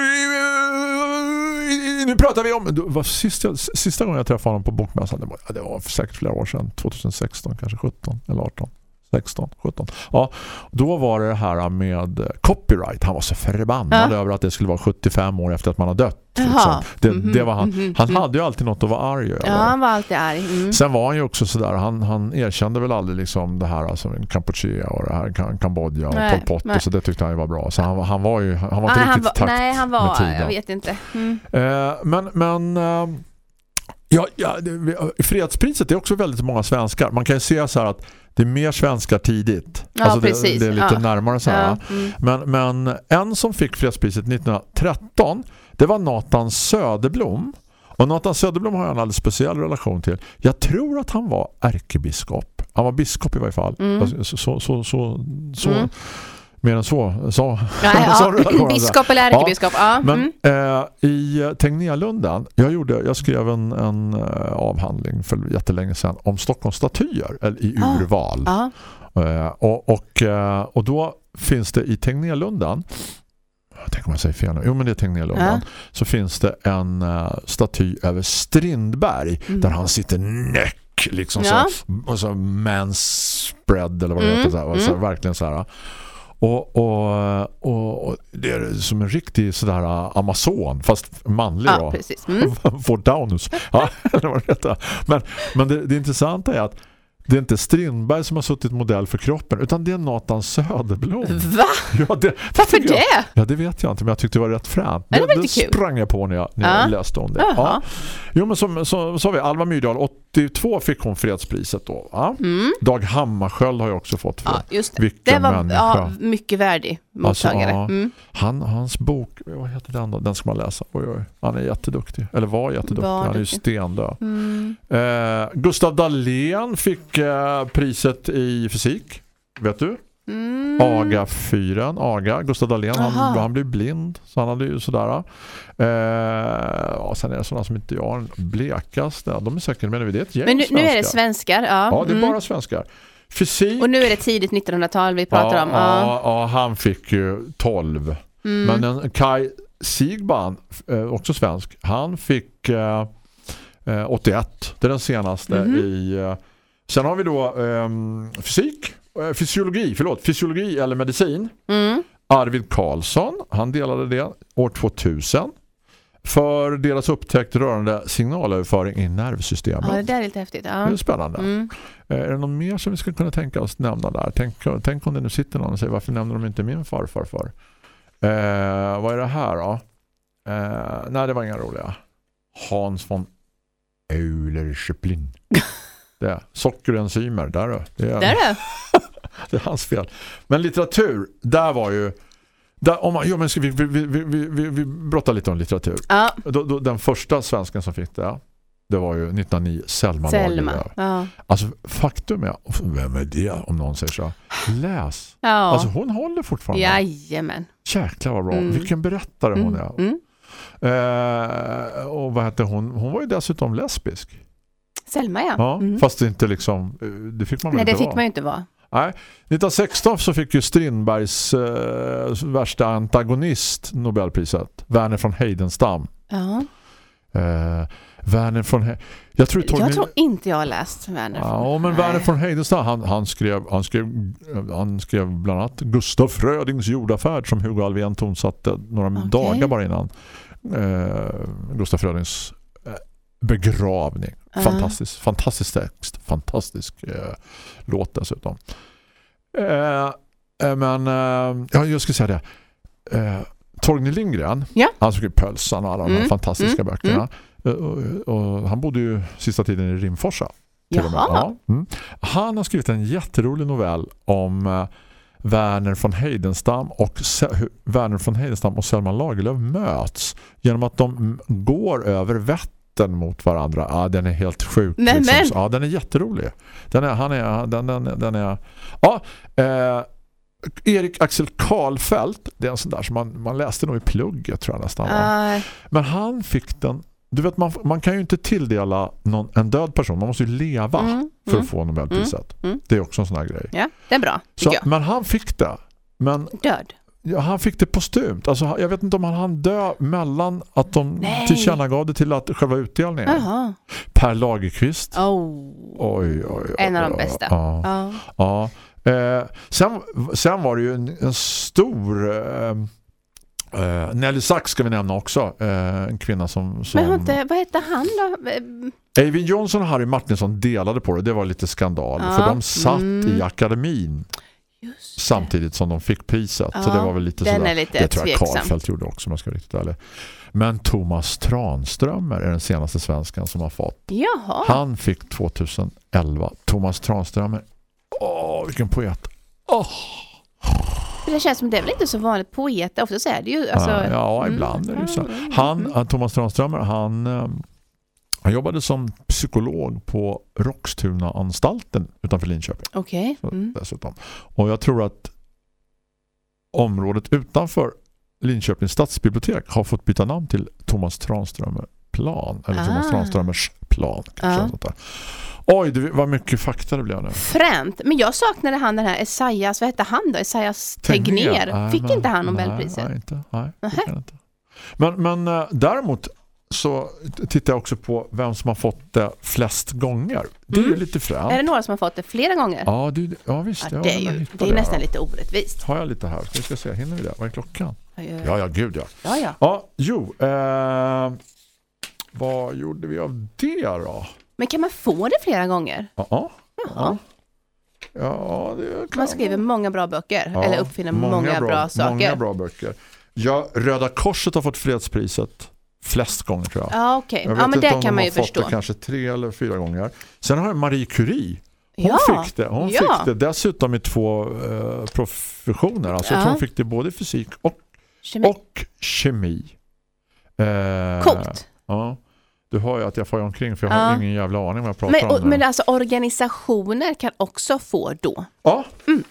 nu pratar vi om... Var sista, sista gången jag träffade honom på bokmässan, det var, det var säkert flera år sedan, 2016, kanske 17 eller 18. 16, 17. Ja, då var det det här med copyright. Han var så förbannad Ja. över att det skulle vara 75 år efter att man har dött. Liksom. Det, Mhm, det var han. mhm, Han mhm. hade ju alltid något att vara arg över. ja, han var alltid arg. Mm. Sen var han ju också sådär, han, han erkände väl aldrig liksom det här alltså Kampuchea och det här Kam- Kambodja och Nej, Pol Pot nej. och så det tyckte han ju var bra. Så han, han var ju han var inte Nej, han riktigt i var, takt nej, han var... Jag vet inte. Mm. Eh, men men eh, ja, ja, fredspriset är också väldigt många svenskar. Man kan ju se så att det är mer svenskar tidigt. Ja, alltså det, det är lite Ja. närmare så här. Ja, mm. Men, men en som fick fredspriset 1913 det var Nathan Söderblom. Och Nathan Söderblom har jag en alldeles speciell relation till. Jag tror att han var ärkebiskop. Han var biskop i varje fall. Mm. Alltså, Så, så, så, så, så Mm. Mer än så. så ja. Biskop eller ärkebiskop. Ja. Men Mm. eh, i Tegnérlunden, jag, gjorde, jag skrev en, en eh, avhandling för jättelänge sedan om Stockholms statyer eller i Ah. urval. Ja. Eh, och, och, eh, och då finns det i Tegnérlunden Tänk om jag säger fel nu. Jo men det är Tegnérlunden. Ja. Så finns det en uh, staty över Strindberg Mm. där han sitter näck liksom Ja. så, och så manspread eller vad det Mm, heter. Så här, och så, mm. verkligen så här. Och, och, och, och det är som en riktig sådär uh, amazon fast manlig ja, då. precis. Mm. Får Downus. Ja, det. Men, men det, det intressanta är att det är inte Strindberg som har suttit modell för kroppen utan det är Nathan Söderblom. Va? Ja, det, Varför jag- det? Ja, det vet jag inte men jag tyckte det var rätt fränt. Det det kul. sprang jag på när jag, när jag Ja. läste om det. Jaha. Ja. Jo, men som, så, så har vi Alva Myrdal, 82 fick hon fredspriset då. Ja. Mm. Dag 'har ju också fått för Ja, just det. Vilken Det var människa. ja, mycket värdig mottagare. ja. mm. Han, hans bok, vad heter den då? Den ska man läsa. Oj, oj. Han är jätteduktig. Eller var jätteduktig. Var Han är ju stendöd. Mm. Eh, Gustav Dahlén fick eh, priset i fysik. Vet du? Mm. AGA 4 AGA, Gustav Dahlén, han, han blev blind. Så han hade ju sådär. Eh, ja, sen är det sådana som inte jag har blekast. Ja, de är säkert, men det är ett gäng Men nu, nu är det svenskar. Ja, Ja, det är mm. bara svenskar. Fysik. Och nu är det tidigt 1900-tal vi pratar ja, om. Ja, Ja. han fick ju 12. Mm. Men en Kai Sigban, eh, också svensk, han fick eh, eh, 81. Det är den senaste Mhm. i... Eh, sen har vi då ehm, fysik, eh, fysiologi, förlåt, fysiologi eller medicin. Mm. Arvid Karlsson, han delade det år 2000 för deras upptäckt rörande signalöverföring i nervsystemet. Ja, det där är lite häftigt. Det Ja. är spännande. Mm. Eh, Är det någon mer som vi skulle kunna tänka oss nämna där? Tänk, tänk om det nu sitter någon och säger varför nämner de inte min farfar för? Eh, vad är det här då? Eh, nej, det var inga roliga. Hans von Euler-Schöplin. Det är sockerenzymer, där då. Det är, Där är det är hans fel. Men litteratur, där var ju där, om man, jo, men ska vi, vi, vi, vi, vi, brottar lite om litteratur. Ja, Då, då, den första svensken som fick det det var ju 1909 Selma, Selma. Ja. Alltså faktum är, vem är det om någon säger så? Läs. Ja. Alltså hon håller fortfarande. Jajamän. Jäklar vad bra. Mm. Vilken berättare hon Mm. är. Mm. Eh, och vad hette hon? Hon var ju dessutom lesbisk. Selma ja. Ja, Mm. Fast det inte liksom, eh, det fick man väl Nej, det inte fick vara. man ju inte vara. Nej, 1916 så fick ju Strindbergs eh, värsta antagonist Nobelpriset. Werner von Heidenstam. Ja. Eh, Werner von He Jag tror, Jag tror inte jag har läst Werner. Ja, men Nej. Werner von Heidenstam han, han, skrev, han, skrev, han skrev bland annat Gustav Frödings jordafärd som Hugo Alvén tonsatte några Okej. dagar bara innan eh, Gustav Frödings begravning. Fantastisk, fantastisk text. Fantastisk eh, låt dessutom. Eh, Eh, Men eh, ja, jag ska säga det. Eh, Torgny Lindgren, Ja. han skrev Pölsan och alla de här Mm, fantastiska mm, böckerna. Eh, Och, och han bodde ju sista tiden i Rimforsa. och. Ja. Mm. Han har skrivit en jätterolig novell om eh, Werner von Heidenstam och Werner von Heidenstam och Selma Lagerlöf möts genom att de mm, går över Vättern mot varandra. Ja, den är helt sjuk. Men, men. Ja, den är jätterolig. Den är, han är, den, den, den är ja, eh, Erik Axel Karlfeldt det är en sån där som man, man läste nog i plugget tror jag nästan. Uh, Men han fick den du vet, man, man kan ju inte tilldela någon, en död person. Man måste ju leva Mm, för mm, att få Nobelpriset. mm. Det är också en sån här grej. ja, det är bra, Så, men han fick det. Men Död. Ja, han fick det postumt. Alltså, jag vet inte om han hann dö mellan att de Nej. tillkännagav det till att själva utdelningen. Jaha. Per Lagerqvist. Oh. Oj, oj, oj. En av de bästa. Ja. Ja. ja. Eh, sen, sen var det ju en, en stor... Eh, eh, Nelly Sachs ska vi nämna också. Eh, en kvinna som... som Men inte, vad heter han då? Eh, Eivind Johnson och Harry Martinsson delade på det. Det var lite skandal. Ja. För de satt Mm. i akademin. Samtidigt som de fick priset. så Ja, det var väl lite sådär. lite det tror jag. Karlfeldt gjorde också om jag ska vara riktigt ärlig. Men Thomas Tranströmer är den senaste svenskan som har fått. Jaha. Han fick 2011. Thomas Tranströmer. Åh, vilken poet. Åh. Det känns som det är väl inte så vanligt poeter. Ofta så är det ju... Alltså, ja, ja, mm. ibland är det så. Mm. Han, eh, Thomas Tranströmer, han, eh, han jobbade som psykolog på Roxtuna-anstalten utanför Linköping. Okej. Så, Mm. dessutom. Och jag tror att området utanför Linköpings stadsbibliotek har fått byta namn till Thomas Tranströmer plan. Eller Ah. Thomas Tranströmers plan. Sånt där. Oj, det var mycket fakta det blev nu. Fränt. Men jag saknade han den här Esaias, vad hette han då? Esaias Tegnér. Nej, Fick men- inte han Nej, Nobelpriset? nej, inte. Nej, inte. Men, men eh, däremot så tittar jag också på vem som har fått det flest gånger. Det är ju Mm. lite Är det några som har fått det flera gånger? Ja, du, ja visst. Ja, det är ju det är nästan här. lite orättvist. Har jag lite här? Ska vi ska se, hinner vi det? Vad är klockan? Ja, Ja, gud ja. ja. ja. Ja, jo. Eh, vad gjorde vi av det då? Men kan man få det flera gånger? Ja, ja. Jaha. Ja, det kan Man skriver många bra böcker. Ja, eller uppfinner många, bra, saker. Många bra böcker. Ja, Röda Korset har fått fredspriset flest gånger tror jag. Ja, okej. Vet Ja, men det om kan de man ju förstå. det kanske tre eller fyra gånger. Sen har jag Marie Curie. Hon Ja, fick det. Hon ja. fick det dessutom i två eh, professioner. Alltså Ja. hon fick det både i fysik och, Kemi. och kemi. Eh, Coolt. Ja. Du hör ju att jag får omkring för jag har ingen jävla aning vad jag pratar Men, om. och, nu. men alltså organisationer kan också få då. Ja. Mm.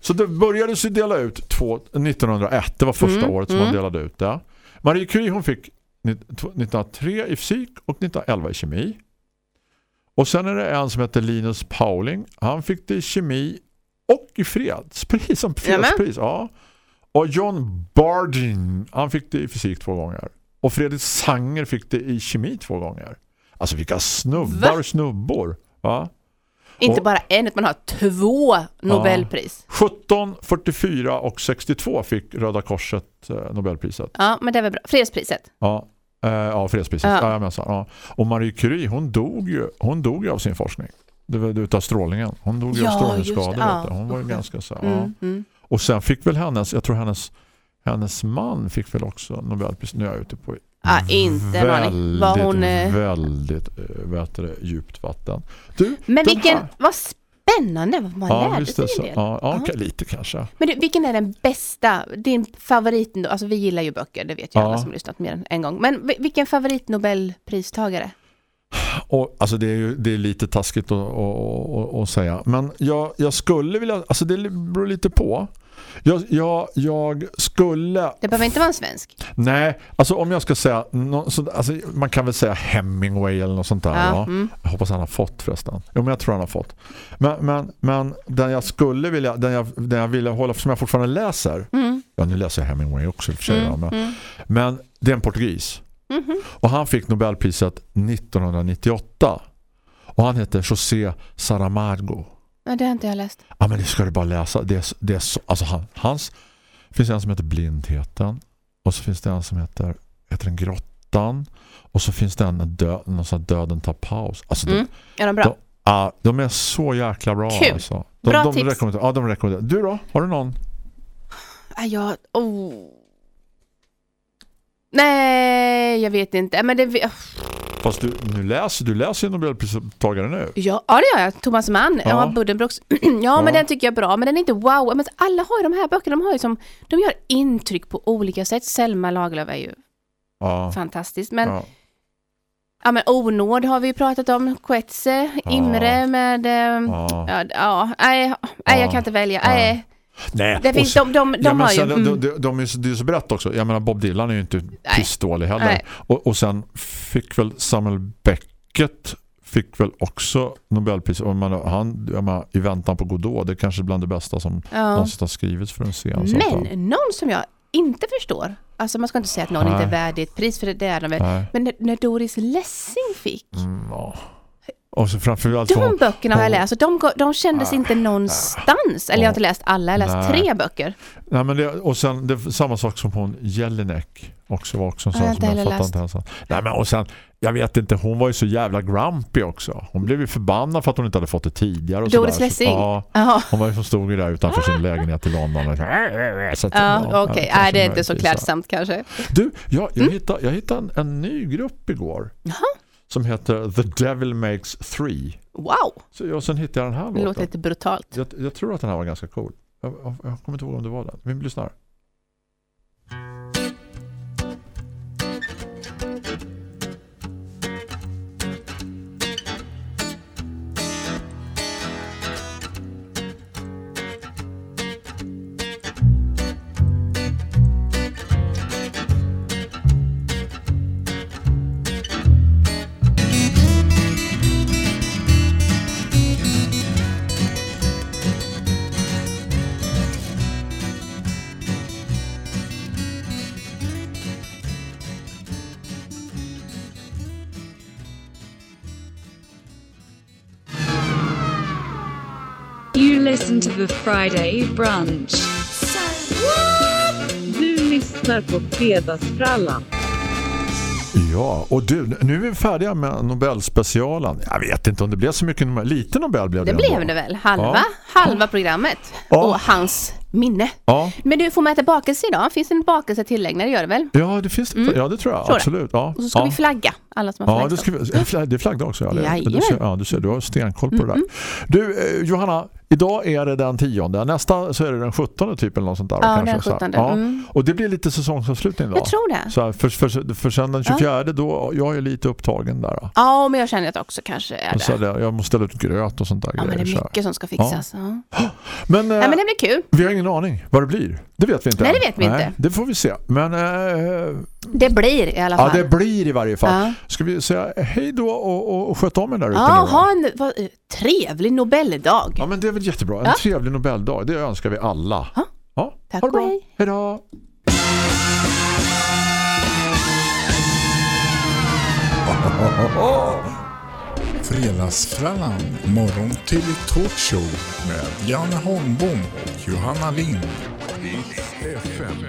Så det började sig dela ut två, 1901. Det var första Mm, året som mm. man delade ut det. Marie Curie hon fick 1903 i fysik och 1911 i kemi. Och sen är det en som heter Linus Pauling. Han fick det i kemi och i fredspris som fredspris. Ja. Och John Bardeen, han fick det i fysik två gånger. Och Fredrik Sanger fick det i kemi två gånger. Alltså vilka snubbar och snubbor. Va? Inte Och- bara en, utan man har två Nobelpris. 17, 44 och 62 fick Röda Korset eh, Nobelpriset. Ja, men det är väl bra. Fredspriset. Ja, eh, ja fredspriset. Ja. Ja. men så, ja. Och Marie Curie, hon dog ju, hon dog av sin forskning. Det var utav strålningen. Hon dog ju Ja, av strålningsskador. Ja. Hon var ju Usch. ganska så. Ja. Mm, mm. Och sen fick väl hennes, jag tror hennes hennes man fick väl också Nobelpris. Nu är jag ute på Ja, inte en aning. väldigt, Var hon, eh, väldigt eh, vet du, djupt vatten. Du, Men vilken, här- vad spännande vad man Ja, lärde sig en del. Ja, ja, Ja. lite kanske. Men du, vilken är den bästa, din favorit, alltså vi gillar ju böcker, det vet ju Ja. alla som lyssnat mer än en gång. Men vi- vilken favorit Nobelpristagare? Och, alltså det är ju det är lite taskigt att, att, att, att säga. Men jag, jag skulle vilja, alltså det beror lite på. Jag, jag, jag skulle... Det behöver inte vara en svensk. Nej, alltså om jag ska säga, så, alltså man kan väl säga Hemingway eller något sånt där. Ja, Ja. mm. Jag hoppas han har fått förresten. Jo, men jag tror han har fått. Men, men, men den jag skulle vilja, den jag, den jag ville hålla, som jag fortfarande läser. Mm. Ja, nu läser jag Hemingway också för sig. Mm. Men, Mm. men det är en portugis. Mhm. Och han fick Nobelpriset 1998. Och han heter José Saramago. Ja, det har inte jag läst. Ja, men det ska du bara läsa. Det är, det är så, alltså han, hans, det finns en som heter Blindheten. Och så finns det en som heter, heter en Grottan. Och så finns det en dö, någon sån Döden tar paus. Alltså det, Mm. Är de bra? de, Ja, de är så jäkla bra Kul. alltså. De, Bra de tips. Rekommenderar, ja, de rekommenderar. Du då? Har du någon? Ah, jag, oh. Nej, jag vet inte. Men det, Fast du, nu läser, du läser ju Nobelpristagare nu. ja, ja, det gör jag. Thomas Mann. Ja. Ja, Buddenbrooks. ja, men den tycker jag är bra. Men den är inte wow. Men alla har ju de här böckerna. De, har ju som, de gör intryck på olika sätt. Selma Lagerlöf är ju Ja. fantastisk. Men, ja. ja. men Onåd har vi ju pratat om. Coetze, Ja. Imre med... ja. Ja, ja, nej, nej, jag kan inte välja. Nej, Nej, det finns, sen- de, de, de ja, har ju... sen, Mm, de, de, de är, så- det är så brett också. Jag menar Bob Dylan är ju inte pissdålig heller. Nej. Och, och sen fick väl Samuel Beckett fick väl också Nobelpris. Och man, han, jag menar, I väntan på Godot, det är kanske bland det bästa som ja. någonsin har skrivits för en scen. så Men någon som jag inte förstår, alltså man ska inte säga att någon Nej. inte är värdig ett pris, för det är de väl. Men när, när Doris Lessing fick, Mm, ja. Och så framförallt de böckerna har jag läst och de, de kändes inte någonstans. Eller jag har inte läst alla, jag har läst Nej. tre böcker. Nej, men det, och sen det, samma sak som hon Jelinek också var också en jag sån inte som jag fattar inte ens. Nej men och sen jag vet inte hon var ju så jävla grumpy också. Hon blev ju förbannad för att hon inte hade fått det tidigare och Doris. Lessing? Ja, hon var ju som stod där utanför sin lägenhet i London och så, så att, ja okej. Nej, det är inte så klädsamt kanske. Du, jag, jag, hittade, jag hittade en, en ny grupp igår. Jaha. Som heter The Devil Makes Three. Wow, Så jag, sen hittade jag den här det låten. låter lite brutalt. Jag, jag tror att den här var ganska cool. Jag, jag, jag kommer inte ihåg om det var den. Vi lyssnar. To the Friday brunch. Du lyssnar på Fredagsfrallan. Ja, och du, nu är vi färdiga med Nobelspecialen. Jag vet inte om det blev så mycket Nobel. Lite Nobel blev det Det blev det väl, halva, Ja. halva programmet. Ja. Och hans minne. Ja. Men du får man äta bakelse idag? Finns det en bakelse tillägg? Det gör det väl? Ja, det finns Mm. ja, det tror jag. Tror absolut. Ja. Och så ska ja. vi flagga, alla som har Ja, det, ska vi, det är flagg också. Ja, det. Mm, du, ser, ja, du ser, du har stenkoll på det där. Du, eh, Johanna, idag är det den tionde. Nästa så är det den 17 typ eller något sånt där. Ja, kanske, den här. 17. Ja. Mm. Och det blir lite säsongsavslutning då. Jag tror det. Så här, för, för, för sen den 24 då, jag är lite upptagen där. Då. Ja, men jag känner att det också kanske är Och så det. där, jag måste ställa ut gröt och sånt där. Ja, men det grejer, är här. mycket som ska fixas. Ja. Men, eh, Ja, men det blir kul. vi har ingen aning vad det blir. Det vet vi inte. Nej, det vet vi inte. Det får vi se. Men eh, Det blir i alla ja, fall. det blir i varje fall. Ja. Ska vi säga hej då och, och, och sköta om er där ute Ja, nu ha en vad, eh, trevlig Nobeldag. Ja, men det väl jättebra. En Ja. trevlig Nobeldag. Det önskar vi alla. Ja. Ja. Tack ha det och bra. hej. Hej då. Fredagsfrallan, morgon till talkshow med Janne Holmbom och Johanna Lind. FM.